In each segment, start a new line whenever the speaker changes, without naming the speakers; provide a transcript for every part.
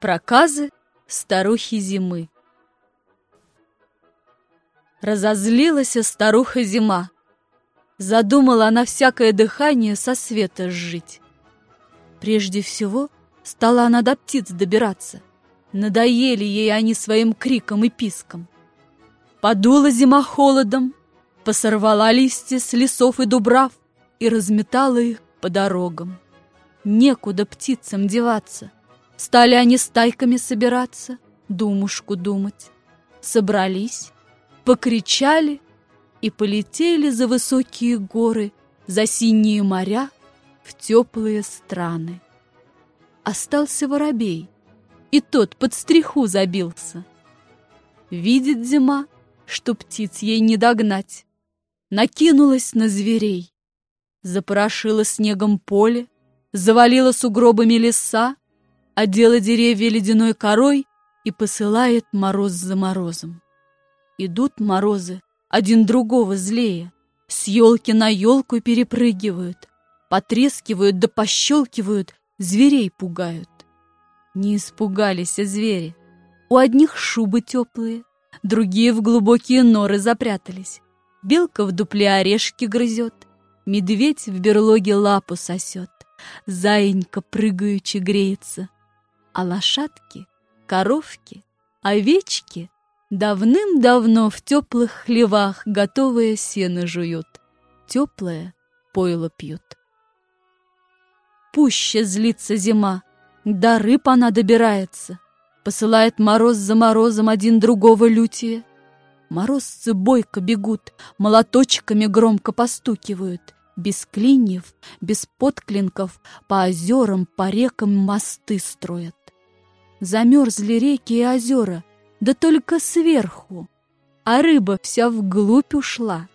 Проказы старухи зимы. Разозлилась старуха зима. Задумала она всякое дыхание со света сжить. Прежде всего стала она до птиц добираться. Надоели ей они своим криком и писком. Подула зима холодом, посорвала листья с лесов и дубрав и разметала их по дорогам. Некуда птицам деваться. Стали они стайками собираться, думушку думать. Собрались, покричали и полетели за высокие горы, за синие моря, в теплые страны. Остался воробей, и тот под стриху забился. Видит зима, что птиц ей не догнать. Накинулась на зверей, запорошила снегом поле, завалила сугробами леса, одела деревья ледяной корой и посылает мороз за морозом. Идут морозы, один другого злее, с елки на елку перепрыгивают, потрескивают да пощелкивают, зверей пугают. Не испугались звери. У одних шубы теплые, другие в глубокие норы запрятались. Белка в дупле орешки грызет, медведь в берлоге лапу сосет, заинька прыгаючи греется, а лошадки, коровки, овечки давным-давно в теплых хлевах готовое сено жуют, теплое пойло пьют. Пуще злится зима, до рыб она добирается, посылает мороз за морозом один другого лютие. Морозцы бойко бегут, молоточками громко постукивают, без клиньев, без подклинков, по озерам, по рекам мосты строят. Замерзли реки и озера, да только сверху. А рыба вся вглубь ушла.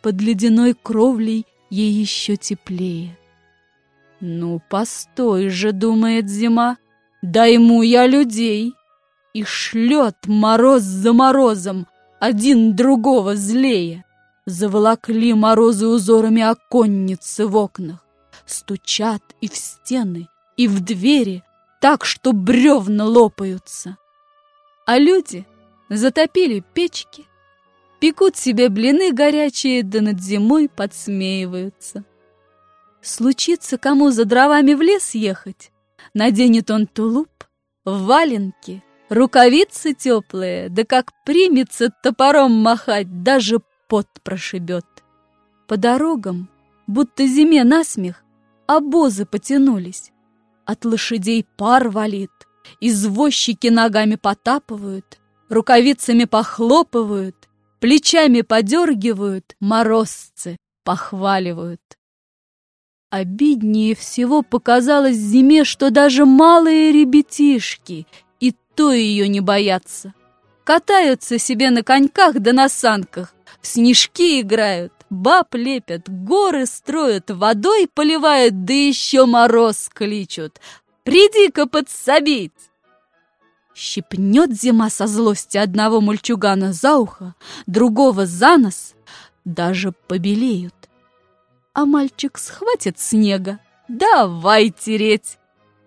Под ледяной кровлей ей еще теплее. «Ну, постой же», — думает зима, — «дайму я людей». И шлет мороз за морозом, один другого злее. Заволокли морозы узорами оконницы в окнах, Стучат и в стены, и в двери, так, что бревна лопаются. А люди затопили печки, пекут себе блины горячие, да над зимой подсмеиваются. Случится кому за дровами в лес ехать, наденет он тулуп, валенки, рукавицы теплые, да как примется топором махать, даже пот прошибет. По дорогам, будто зиме насмех, обозы потянулись, от лошадей пар валит, извозчики ногами потапывают, рукавицами похлопывают, плечами подергивают, морозцы похваливают. Обиднее всего показалось зиме, что даже малые ребятишки и то ее не боятся. Катаются себе на коньках да на санках, в снежки играют, баб лепят, горы строят, водой поливают, да еще мороз кличут. Приди-ка подсобить! Щипнет зима со злости одного мальчугана за ухо, другого за нос, даже побелеют. А мальчик схватит снега, давай тереть,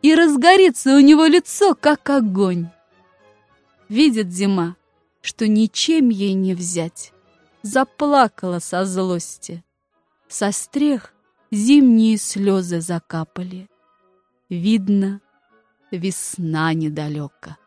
и разгорится у него лицо, как огонь. Видит зима, что ничем ей не взять заплакала со злости. Со стрех зимние слезы закапали. Видно, весна недалека.